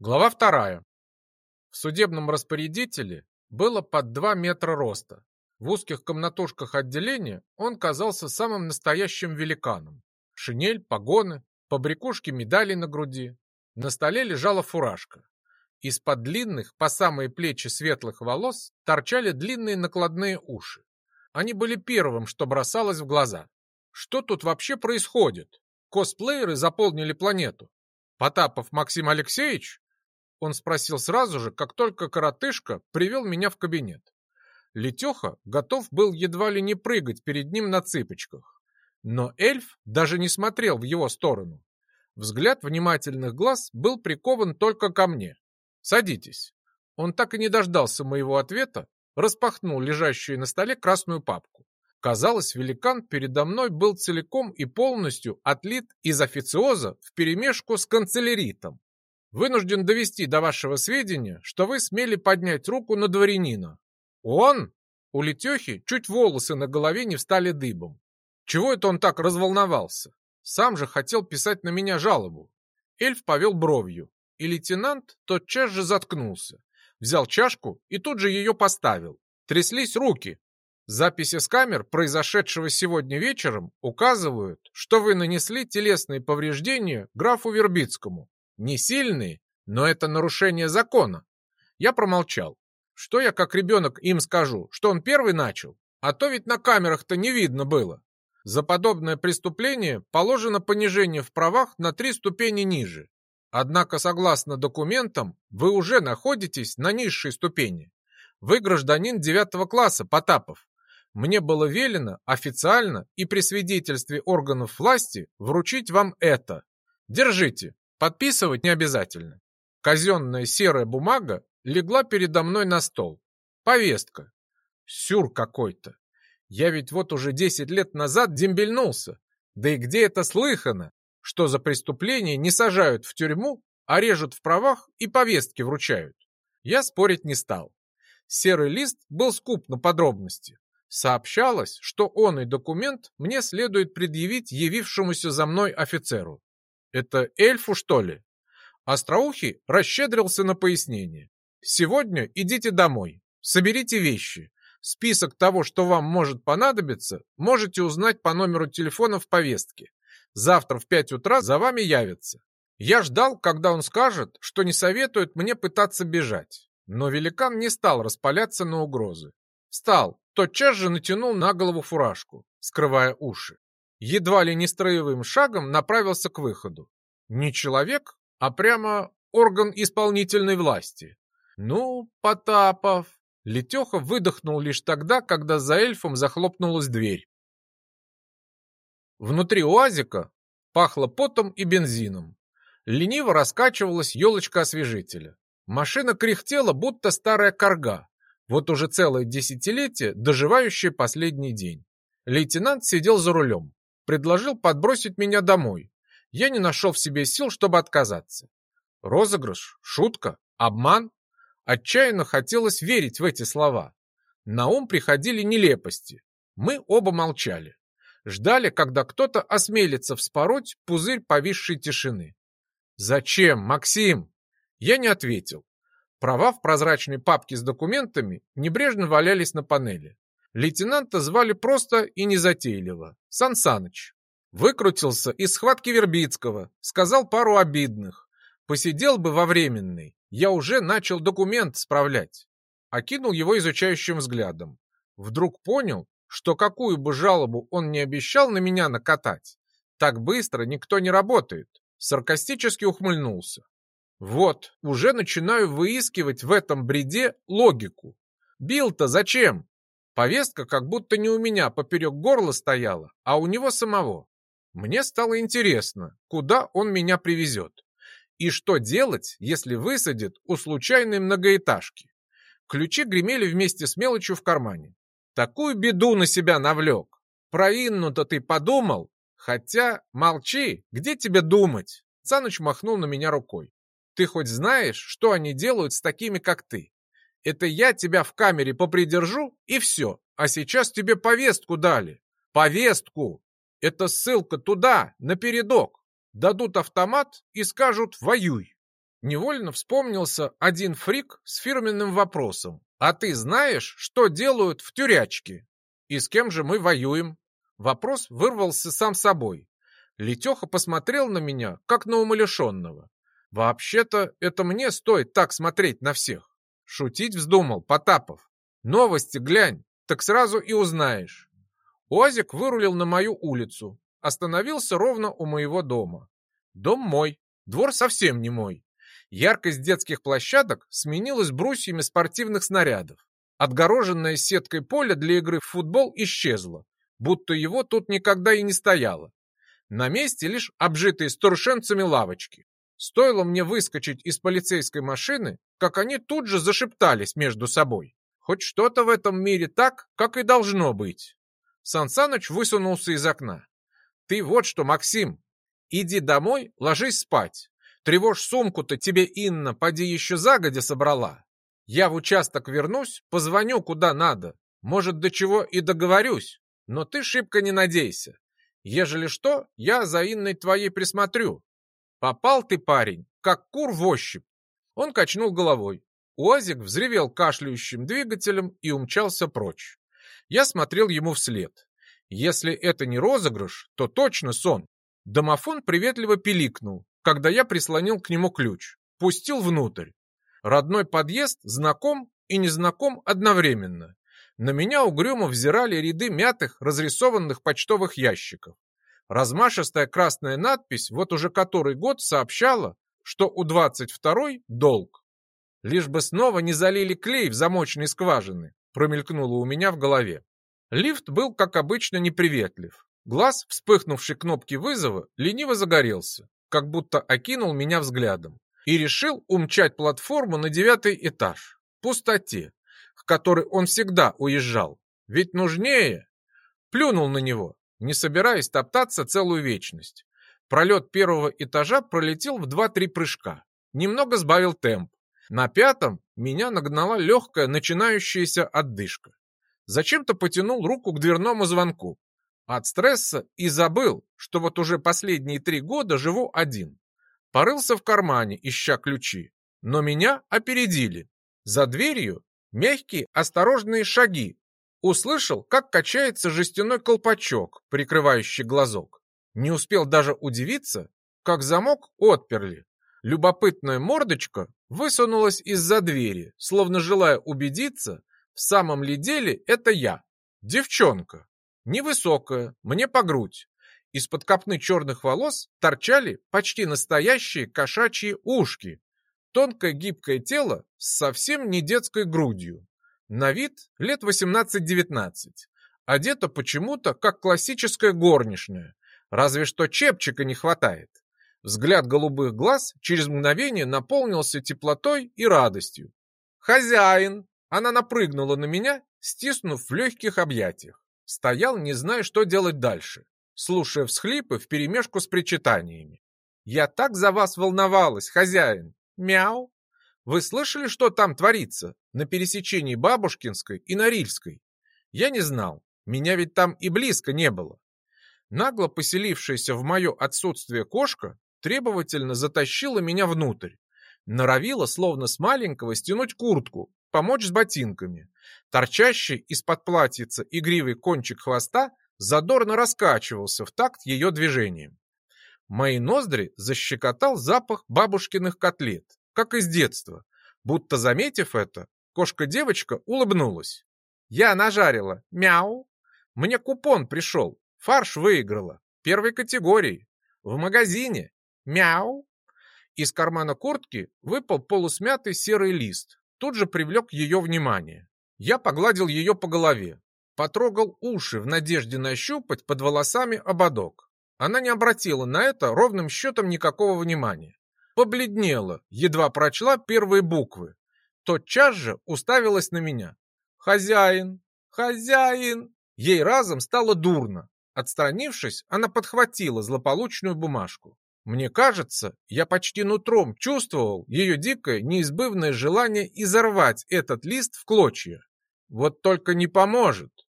Глава вторая. В судебном распорядителе было под 2 метра роста. В узких комнатушках отделения он казался самым настоящим великаном. Шинель, погоны, побрякушки медали на груди. На столе лежала фуражка. Из-под длинных, по самые плечи светлых волос, торчали длинные накладные уши. Они были первым, что бросалось в глаза. Что тут вообще происходит? Косплееры заполнили планету. Потапов Максим Алексеевич? Он спросил сразу же, как только коротышка привел меня в кабинет. Летеха готов был едва ли не прыгать перед ним на цыпочках. Но эльф даже не смотрел в его сторону. Взгляд внимательных глаз был прикован только ко мне. «Садитесь». Он так и не дождался моего ответа, распахнул лежащую на столе красную папку. Казалось, великан передо мной был целиком и полностью отлит из официоза вперемешку с канцеляритом. Вынужден довести до вашего сведения, что вы смели поднять руку на дворянина. Он? У Летехи чуть волосы на голове не встали дыбом. Чего это он так разволновался? Сам же хотел писать на меня жалобу. Эльф повел бровью, и лейтенант тотчас же заткнулся. Взял чашку и тут же ее поставил. Тряслись руки. Записи с камер, произошедшего сегодня вечером, указывают, что вы нанесли телесные повреждения графу Вербицкому. Не сильные, но это нарушение закона. Я промолчал. Что я как ребенок им скажу, что он первый начал? А то ведь на камерах-то не видно было. За подобное преступление положено понижение в правах на три ступени ниже. Однако, согласно документам, вы уже находитесь на низшей ступени. Вы гражданин девятого класса, Потапов. Мне было велено официально и при свидетельстве органов власти вручить вам это. Держите. Подписывать не обязательно. Казенная серая бумага легла передо мной на стол. Повестка. Сюр какой-то. Я ведь вот уже десять лет назад дембельнулся. Да и где это слыхано, что за преступление не сажают в тюрьму, а режут в правах и повестки вручают? Я спорить не стал. Серый лист был скуп на подробности. Сообщалось, что он и документ мне следует предъявить явившемуся за мной офицеру. Это эльфу, что ли? Остроухий расщедрился на пояснение. Сегодня идите домой, соберите вещи. Список того, что вам может понадобиться, можете узнать по номеру телефона в повестке. Завтра в пять утра за вами явятся. Я ждал, когда он скажет, что не советует мне пытаться бежать. Но великан не стал распаляться на угрозы. Встал, тотчас же натянул на голову фуражку, скрывая уши едва ли не строевым шагом направился к выходу. Не человек, а прямо орган исполнительной власти. Ну, Потапов... Летеха выдохнул лишь тогда, когда за эльфом захлопнулась дверь. Внутри уазика пахло потом и бензином. Лениво раскачивалась елочка освежителя. Машина кряхтела, будто старая корга, вот уже целое десятилетие, доживающее последний день. Лейтенант сидел за рулем предложил подбросить меня домой. Я не нашел в себе сил, чтобы отказаться. Розыгрыш, шутка, обман. Отчаянно хотелось верить в эти слова. На ум приходили нелепости. Мы оба молчали. Ждали, когда кто-то осмелится вспороть пузырь повисшей тишины. «Зачем, Максим?» Я не ответил. Права в прозрачной папке с документами небрежно валялись на панели. Лейтенанта звали просто и незатейливо – Сан Саныч. Выкрутился из схватки Вербицкого, сказал пару обидных. Посидел бы во временной, я уже начал документ справлять. Окинул его изучающим взглядом. Вдруг понял, что какую бы жалобу он не обещал на меня накатать, так быстро никто не работает. Саркастически ухмыльнулся. Вот, уже начинаю выискивать в этом бреде логику. Бил-то зачем? Повестка как будто не у меня поперек горла стояла, а у него самого. Мне стало интересно, куда он меня привезет. И что делать, если высадит у случайной многоэтажки? Ключи гремели вместе с мелочью в кармане. Такую беду на себя навлек. Про Инну-то ты подумал? Хотя, молчи, где тебе думать? Саныч махнул на меня рукой. Ты хоть знаешь, что они делают с такими, как ты? Это я тебя в камере попридержу, и все. А сейчас тебе повестку дали. Повестку! Это ссылка туда, на передок. Дадут автомат и скажут «воюй». Невольно вспомнился один фрик с фирменным вопросом. «А ты знаешь, что делают в тюрячке? И с кем же мы воюем?» Вопрос вырвался сам собой. Летеха посмотрел на меня, как на умалишенного. «Вообще-то это мне стоит так смотреть на всех». Шутить вздумал Потапов. «Новости глянь, так сразу и узнаешь». Уазик вырулил на мою улицу, остановился ровно у моего дома. Дом мой, двор совсем не мой. Яркость детских площадок сменилась брусьями спортивных снарядов. Отгороженное сеткой поле для игры в футбол исчезло, будто его тут никогда и не стояло. На месте лишь обжитые старшенцами лавочки. Стоило мне выскочить из полицейской машины, как они тут же зашептались между собой. Хоть что-то в этом мире так, как и должно быть. Сансаныч высунулся из окна. «Ты вот что, Максим, иди домой, ложись спать. Тревожь сумку-то тебе Инна, поди еще загодя собрала. Я в участок вернусь, позвоню куда надо. Может, до чего и договорюсь, но ты шибко не надейся. Ежели что, я за Инной твоей присмотрю. Попал ты, парень, как кур в ощупь. Он качнул головой. Уазик взревел кашляющим двигателем и умчался прочь. Я смотрел ему вслед. Если это не розыгрыш, то точно сон. Домофон приветливо пиликнул, когда я прислонил к нему ключ, пустил внутрь. Родной подъезд знаком и незнаком одновременно. На меня угрюмо взирали ряды мятых, разрисованных почтовых ящиков. Размашистая красная надпись вот уже который год сообщала, что у 22-й долг. Лишь бы снова не залили клей в замочные скважины, промелькнуло у меня в голове. Лифт был, как обычно, неприветлив. Глаз, вспыхнувший кнопки вызова, лениво загорелся как будто окинул меня взглядом, и решил умчать платформу на девятый этаж, пустоте, к которой он всегда уезжал. Ведь нужнее. Плюнул на него, не собираясь топтаться целую вечность. Пролет первого этажа пролетел в два-три прыжка. Немного сбавил темп. На пятом меня нагнала легкая начинающаяся отдышка. Зачем-то потянул руку к дверному звонку. От стресса и забыл, что вот уже последние три года живу один. Порылся в кармане, ища ключи. Но меня опередили. За дверью мягкие, осторожные шаги. Услышал, как качается жестяной колпачок, прикрывающий глазок. Не успел даже удивиться, как замок отперли. Любопытная мордочка высунулась из-за двери, словно желая убедиться, в самом ли деле это я, девчонка. Невысокая, мне по грудь. Из-под копны черных волос торчали почти настоящие кошачьи ушки. Тонкое гибкое тело с совсем не детской грудью. На вид лет 18-19. Одета почему-то как классическая горничная. Разве что чепчика не хватает. Взгляд голубых глаз через мгновение наполнился теплотой и радостью. «Хозяин!» Она напрыгнула на меня, стиснув в легких объятиях. Стоял, не зная, что делать дальше, слушая всхлипы вперемешку с причитаниями. «Я так за вас волновалась, хозяин! Мяу! Вы слышали, что там творится на пересечении Бабушкинской и Норильской? Я не знал, меня ведь там и близко не было. Нагло поселившаяся в мое отсутствие кошка требовательно затащила меня внутрь. Норовила, словно с маленького, стянуть куртку, помочь с ботинками. Торчащий из-под платьица игривый кончик хвоста задорно раскачивался в такт ее движением. Мои ноздри защекотал запах бабушкиных котлет, как из детства. Будто заметив это, кошка-девочка улыбнулась. Я нажарила. Мяу. Мне купон пришел. Фарш выиграла. Первой категории. В магазине. Мяу. Из кармана куртки выпал полусмятый серый лист тут же привлек ее внимание. Я погладил ее по голове, потрогал уши в надежде нащупать под волосами ободок. Она не обратила на это ровным счетом никакого внимания. Побледнела, едва прочла первые буквы. Тотчас же уставилась на меня. «Хозяин! Хозяин!» Ей разом стало дурно. Отстранившись, она подхватила злополучную бумажку. Мне кажется, я почти нутром чувствовал ее дикое, неизбывное желание изорвать этот лист в клочья. Вот только не поможет.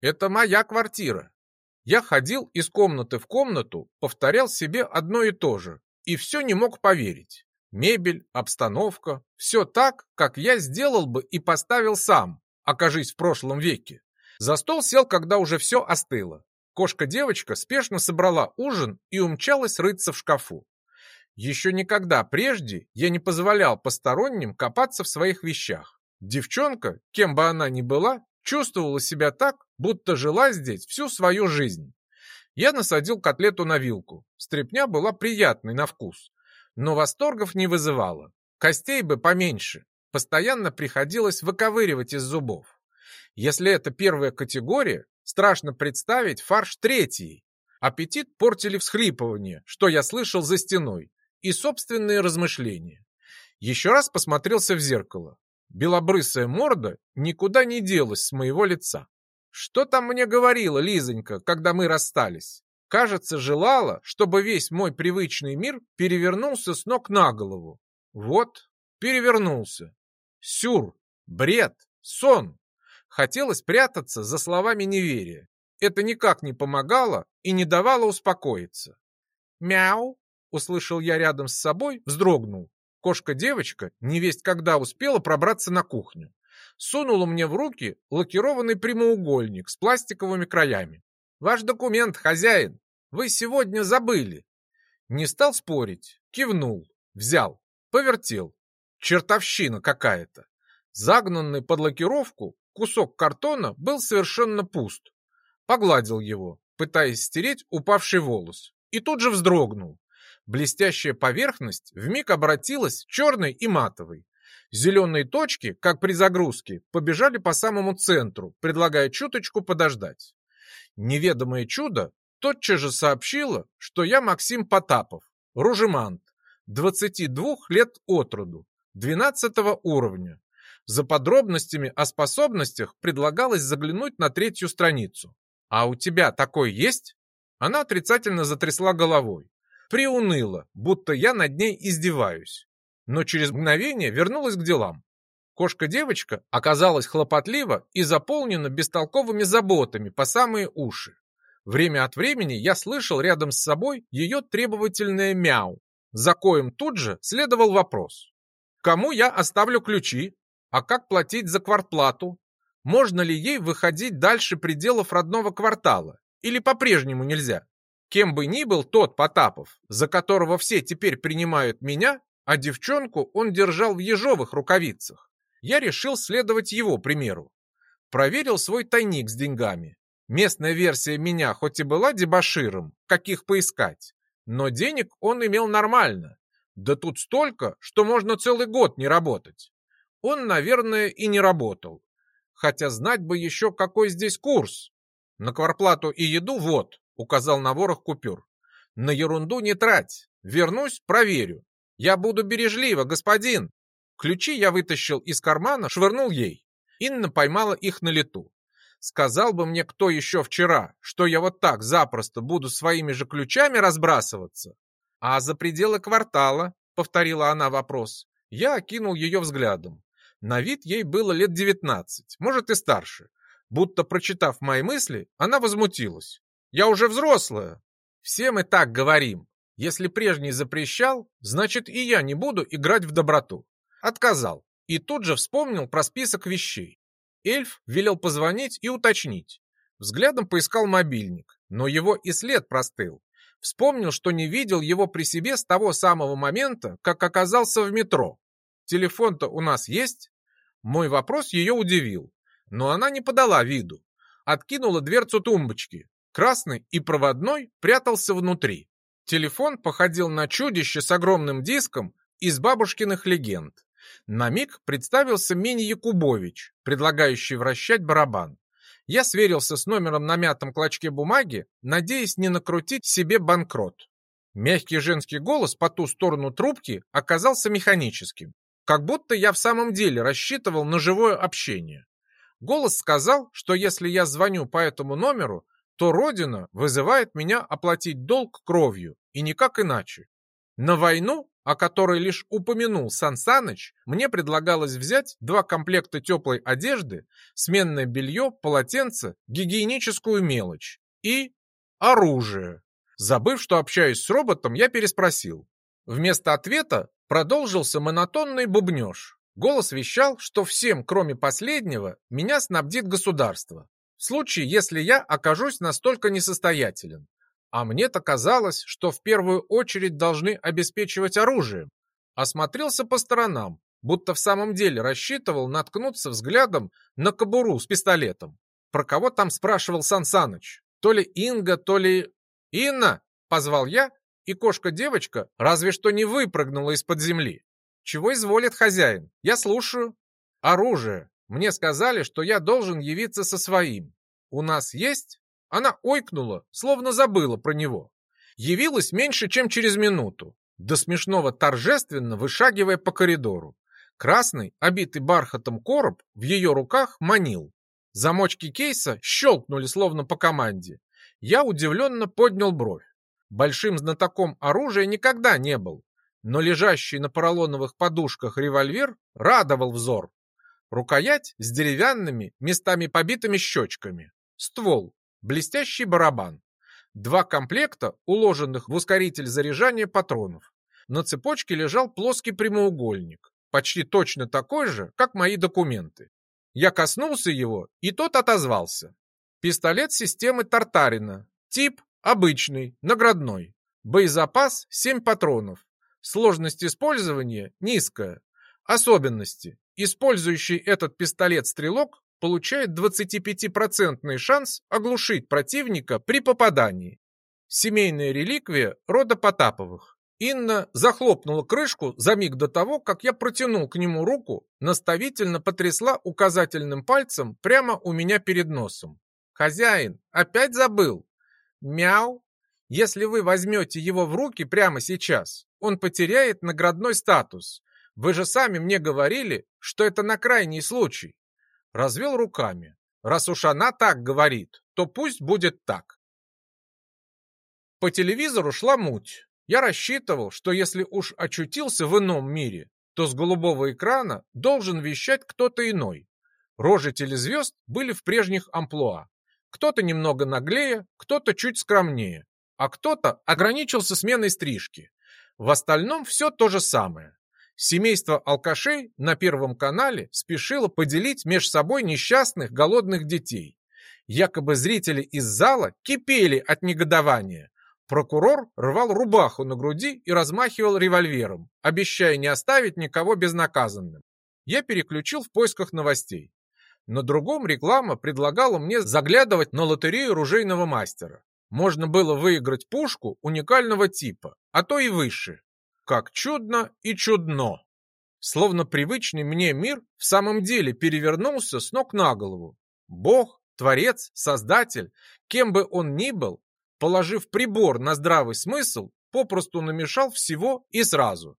Это моя квартира. Я ходил из комнаты в комнату, повторял себе одно и то же. и все не мог поверить. Мебель, обстановка, все так, как я сделал бы и поставил сам, окажись в прошлом веке. За стол сел, когда уже все остыло. Кошка-девочка спешно собрала ужин и умчалась рыться в шкафу. Еще никогда прежде я не позволял посторонним копаться в своих вещах. Девчонка, кем бы она ни была, чувствовала себя так, будто жила здесь всю свою жизнь. Я насадил котлету на вилку. Стрепня была приятной на вкус, но восторгов не вызывала. Костей бы поменьше. Постоянно приходилось выковыривать из зубов. Если это первая категория, страшно представить фарш третий. Аппетит портили всхлипывания, что я слышал за стеной, и собственные размышления. Еще раз посмотрелся в зеркало. Белобрысая морда никуда не делась с моего лица. Что там мне говорила Лизонька, когда мы расстались? Кажется, желала, чтобы весь мой привычный мир перевернулся с ног на голову. Вот, перевернулся. Сюр, бред, сон. Хотелось прятаться за словами неверия. Это никак не помогало и не давало успокоиться. «Мяу!» — услышал я рядом с собой, вздрогнул. Кошка-девочка невесть когда успела пробраться на кухню. Сунула мне в руки лакированный прямоугольник с пластиковыми краями. «Ваш документ, хозяин! Вы сегодня забыли!» Не стал спорить, кивнул, взял, повертел. Чертовщина какая-то. Загнанный под лакировку кусок картона был совершенно пуст. Погладил его, пытаясь стереть упавший волос, и тут же вздрогнул. Блестящая поверхность вмиг обратилась черной и матовой. Зеленые точки, как при загрузке, побежали по самому центру, предлагая чуточку подождать. Неведомое чудо тотчас же сообщило, что я Максим Потапов, ружемант, 22 лет от роду, 12 уровня. За подробностями о способностях предлагалось заглянуть на третью страницу. «А у тебя такой есть?» Она отрицательно затрясла головой приуныла, будто я над ней издеваюсь. Но через мгновение вернулась к делам. Кошка-девочка оказалась хлопотлива и заполнена бестолковыми заботами по самые уши. Время от времени я слышал рядом с собой ее требовательное мяу, за коем тут же следовал вопрос. Кому я оставлю ключи? А как платить за квартплату? Можно ли ей выходить дальше пределов родного квартала? Или по-прежнему нельзя? Кем бы ни был тот Потапов, за которого все теперь принимают меня, а девчонку он держал в ежовых рукавицах, я решил следовать его примеру. Проверил свой тайник с деньгами. Местная версия меня хоть и была дебоширом, каких поискать, но денег он имел нормально. Да тут столько, что можно целый год не работать. Он, наверное, и не работал. Хотя знать бы еще, какой здесь курс. На кварплату и еду вот, указал на ворох купюр. На ерунду не трать. Вернусь, проверю. Я буду бережливо, господин. Ключи я вытащил из кармана, швырнул ей. Инна поймала их на лету. Сказал бы мне кто еще вчера, что я вот так запросто буду своими же ключами разбрасываться. А за пределы квартала, повторила она вопрос, я окинул ее взглядом. На вид ей было лет девятнадцать, может и старше. Будто прочитав мои мысли, она возмутилась. Я уже взрослая. Все мы так говорим. Если прежний запрещал, значит и я не буду играть в доброту. Отказал. И тут же вспомнил про список вещей. Эльф велел позвонить и уточнить. Взглядом поискал мобильник, но его и след простыл. Вспомнил, что не видел его при себе с того самого момента, как оказался в метро. Телефон-то у нас есть? Мой вопрос ее удивил, но она не подала виду. Откинула дверцу тумбочки, Красный и проводной прятался внутри. Телефон походил на чудище с огромным диском из бабушкиных легенд. На миг представился Мини Якубович, предлагающий вращать барабан. Я сверился с номером на мятом клочке бумаги, надеясь не накрутить себе банкрот. Мягкий женский голос по ту сторону трубки оказался механическим, как будто я в самом деле рассчитывал на живое общение. Голос сказал, что если я звоню по этому номеру, то Родина вызывает меня оплатить долг кровью, и никак иначе. На войну, о которой лишь упомянул Сан Саныч, мне предлагалось взять два комплекта теплой одежды, сменное белье, полотенце, гигиеническую мелочь и оружие. Забыв, что общаюсь с роботом, я переспросил. Вместо ответа продолжился монотонный бубнеж. Голос вещал, что всем, кроме последнего, меня снабдит государство. В случае, если я окажусь настолько несостоятелен. А мне-то казалось, что в первую очередь должны обеспечивать оружием. Осмотрелся по сторонам, будто в самом деле рассчитывал наткнуться взглядом на кобуру с пистолетом. Про кого там спрашивал Сан Саныч? То ли Инга, то ли... «Инна!» — позвал я, и кошка-девочка разве что не выпрыгнула из-под земли. «Чего изволит хозяин? Я слушаю». «Оружие. Мне сказали, что я должен явиться со своим. У нас есть?» Она ойкнула, словно забыла про него. Явилась меньше, чем через минуту, до смешного торжественно вышагивая по коридору. Красный, обитый бархатом короб в ее руках манил. Замочки кейса щелкнули словно по команде. Я удивленно поднял бровь. Большим знатоком оружия никогда не был, но лежащий на поролоновых подушках револьвер радовал взор. Рукоять с деревянными, местами побитыми щечками. Ствол, блестящий барабан. Два комплекта, уложенных в ускоритель заряжания патронов. На цепочке лежал плоский прямоугольник почти точно такой же, как мои документы. Я коснулся его, и тот отозвался. Пистолет системы Тартарина. Тип обычный, наградной. Боезапас 7 патронов. Сложность использования низкая. Особенности. Использующий этот пистолет-стрелок получает 25% шанс оглушить противника при попадании. Семейная реликвия рода Потаповых. Инна захлопнула крышку за миг до того, как я протянул к нему руку, наставительно потрясла указательным пальцем прямо у меня перед носом. «Хозяин, опять забыл?» «Мяу! Если вы возьмете его в руки прямо сейчас, он потеряет наградной статус. Вы же сами мне говорили, что это на крайний случай». Развел руками. «Раз уж она так говорит, то пусть будет так». По телевизору шла муть. Я рассчитывал, что если уж очутился в ином мире, то с голубого экрана должен вещать кто-то иной. Рожи телезвезд были в прежних амплуа. Кто-то немного наглее, кто-то чуть скромнее, а кто-то ограничился сменой стрижки. В остальном все то же самое. Семейство алкашей на Первом канале спешило поделить между собой несчастных голодных детей. Якобы зрители из зала кипели от негодования. Прокурор рвал рубаху на груди и размахивал револьвером, обещая не оставить никого безнаказанным. Я переключил в поисках новостей. На другом реклама предлагала мне заглядывать на лотерею ружейного мастера. Можно было выиграть пушку уникального типа, а то и выше. Как чудно и чудно! Словно привычный мне мир в самом деле перевернулся с ног на голову. Бог, Творец, Создатель, кем бы он ни был, положив прибор на здравый смысл, попросту намешал всего и сразу.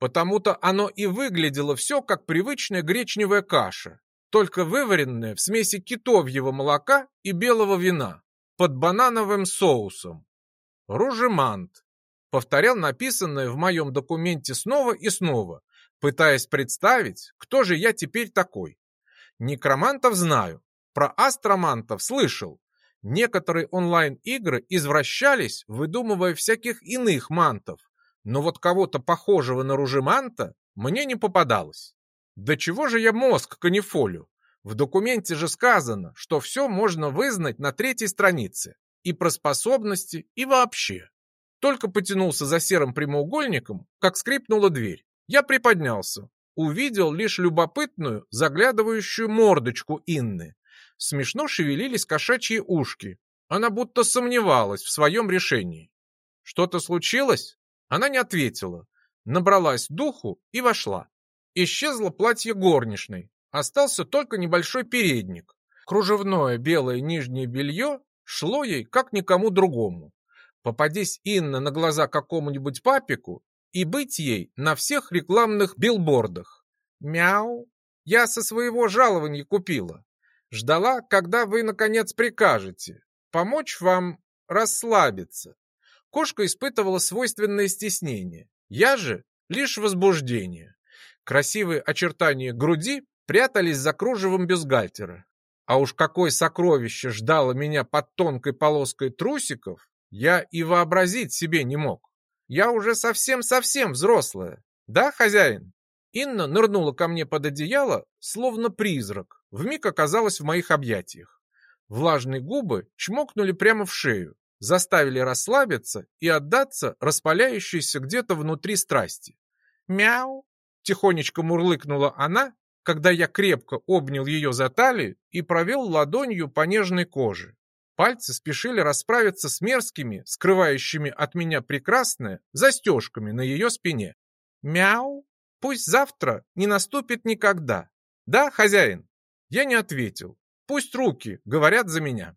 Потому-то оно и выглядело все как привычная гречневая каша, только вываренная в смеси китовьего молока и белого вина, под банановым соусом. Ружемант. Повторял написанное в моем документе снова и снова, пытаясь представить, кто же я теперь такой. Некромантов знаю, про астромантов слышал, Некоторые онлайн-игры извращались, выдумывая всяких иных мантов, но вот кого-то похожего на ружеманта мне не попадалось. Да чего же я мозг канифолю? В документе же сказано, что все можно вызнать на третьей странице. И про способности, и вообще. Только потянулся за серым прямоугольником, как скрипнула дверь. Я приподнялся. Увидел лишь любопытную, заглядывающую мордочку Инны. Смешно шевелились кошачьи ушки. Она будто сомневалась в своем решении. «Что-то случилось?» Она не ответила. Набралась духу и вошла. Исчезло платье горничной. Остался только небольшой передник. Кружевное белое нижнее белье шло ей, как никому другому. Попадись Инна на глаза какому-нибудь папику, и быть ей на всех рекламных билбордах. Мяу. Я со своего жалования купила. Ждала, когда вы, наконец, прикажете. Помочь вам расслабиться. Кошка испытывала свойственное стеснение. Я же лишь возбуждение. Красивые очертания груди прятались за кружевом бюстгальтера. А уж какое сокровище ждало меня под тонкой полоской трусиков, я и вообразить себе не мог. Я уже совсем-совсем взрослая. Да, хозяин? Инна нырнула ко мне под одеяло, словно призрак, вмиг оказалась в моих объятиях. Влажные губы чмокнули прямо в шею, заставили расслабиться и отдаться распаляющейся где-то внутри страсти. «Мяу!» — тихонечко мурлыкнула она, когда я крепко обнял ее за талию и провел ладонью по нежной коже. Пальцы спешили расправиться с мерзкими, скрывающими от меня прекрасное, застежками на ее спине. «Мяу! Пусть завтра не наступит никогда. Да, хозяин?» Я не ответил. Пусть руки говорят за меня.